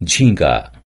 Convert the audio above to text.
Dinga